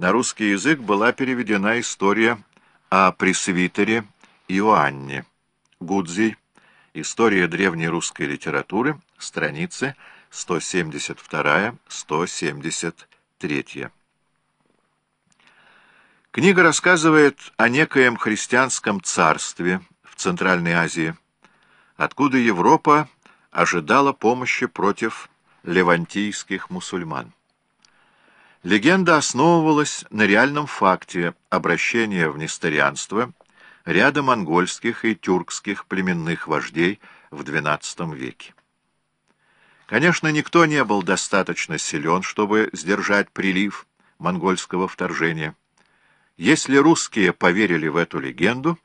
на русский язык была переведена история о пресвитере Иоанне. Гудзий. История древней русской литературы. Страницы 172-173. Книга рассказывает о некоем христианском царстве в Центральной Азии, откуда Европа ожидала помощи против левантийских мусульман. Легенда основывалась на реальном факте обращения в несторианство ряда монгольских и тюркских племенных вождей в XII веке. Конечно, никто не был достаточно силен, чтобы сдержать прилив монгольского вторжения. Если русские поверили в эту легенду,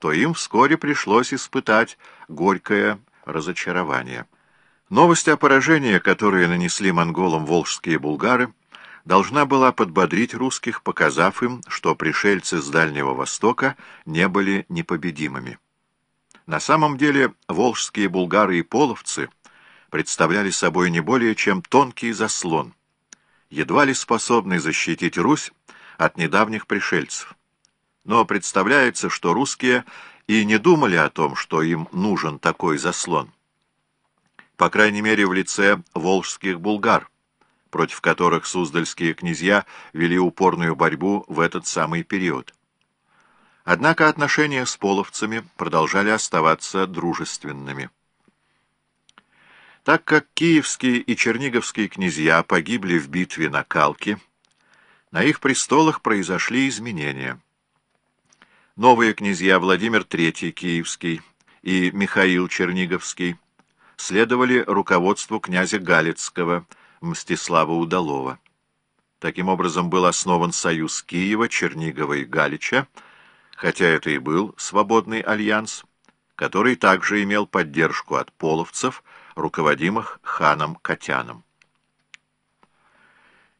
то им вскоре пришлось испытать горькое разочарование. Новость о поражении, которое нанесли монголам волжские булгары, должна была подбодрить русских, показав им, что пришельцы с Дальнего Востока не были непобедимыми. На самом деле волжские булгары и половцы представляли собой не более чем тонкий заслон, едва ли способный защитить Русь от недавних пришельцев. Но представляется, что русские и не думали о том, что им нужен такой заслон. По крайней мере, в лице волжских булгар против которых суздальские князья вели упорную борьбу в этот самый период. Однако отношения с половцами продолжали оставаться дружественными. Так как киевские и черниговские князья погибли в битве на Калке, на их престолах произошли изменения. Новые князья Владимир III Киевский и Михаил Черниговский следовали руководству князя Галицкого – Мстислава Удалова. Таким образом был основан союз Киева, Чернигова и Галича, хотя это и был свободный альянс, который также имел поддержку от половцев, руководимых ханом Катяном.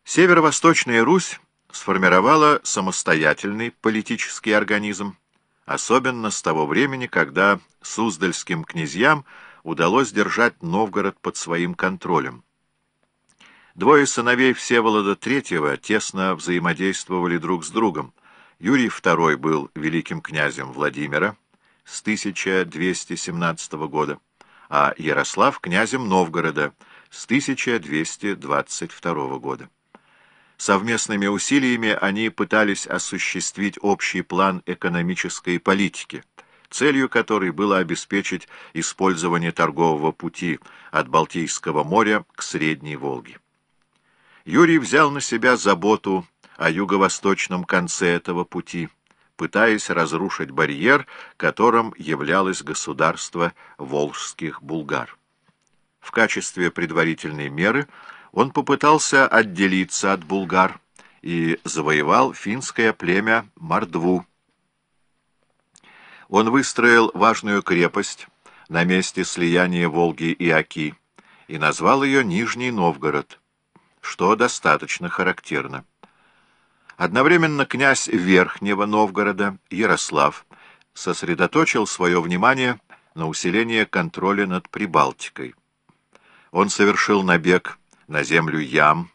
Северо-Восточная Русь сформировала самостоятельный политический организм, особенно с того времени, когда Суздальским князьям удалось держать Новгород под своим контролем. Двое сыновей Всеволода III тесно взаимодействовали друг с другом. Юрий II был великим князем Владимира с 1217 года, а Ярослав — князем Новгорода с 1222 года. Совместными усилиями они пытались осуществить общий план экономической политики, целью которой было обеспечить использование торгового пути от Балтийского моря к Средней Волге. Юрий взял на себя заботу о юго-восточном конце этого пути, пытаясь разрушить барьер, которым являлось государство волжских булгар. В качестве предварительной меры он попытался отделиться от булгар и завоевал финское племя Мордву. Он выстроил важную крепость на месте слияния Волги и Оки и назвал ее Нижний Новгород что достаточно характерно. Одновременно князь Верхнего Новгорода, Ярослав, сосредоточил свое внимание на усилении контроля над Прибалтикой. Он совершил набег на землю Ям,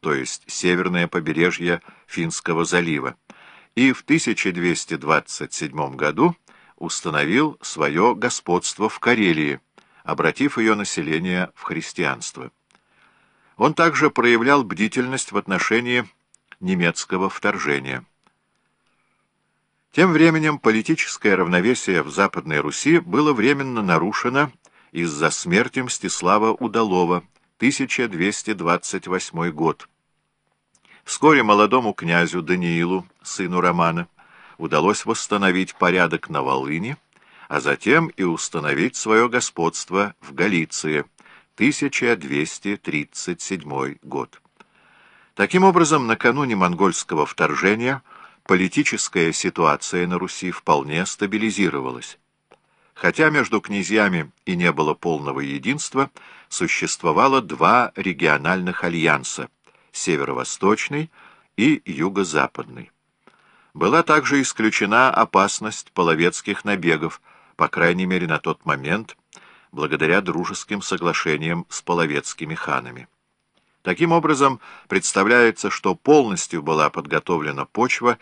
то есть северное побережье Финского залива, и в 1227 году установил свое господство в Карелии, обратив ее население в христианство. Он также проявлял бдительность в отношении немецкого вторжения. Тем временем политическое равновесие в Западной Руси было временно нарушено из-за смерти Мстислава Удалова, 1228 год. Вскоре молодому князю Даниилу, сыну Романа, удалось восстановить порядок на Волыне, а затем и установить свое господство в Галиции – 1237 год. Таким образом, накануне монгольского вторжения политическая ситуация на Руси вполне стабилизировалась. Хотя между князьями и не было полного единства, существовало два региональных альянса – северо-восточный и юго-западный. Была также исключена опасность половецких набегов, по крайней мере на тот момент – благодаря дружеским соглашениям с половецкими ханами. Таким образом, представляется, что полностью была подготовлена почва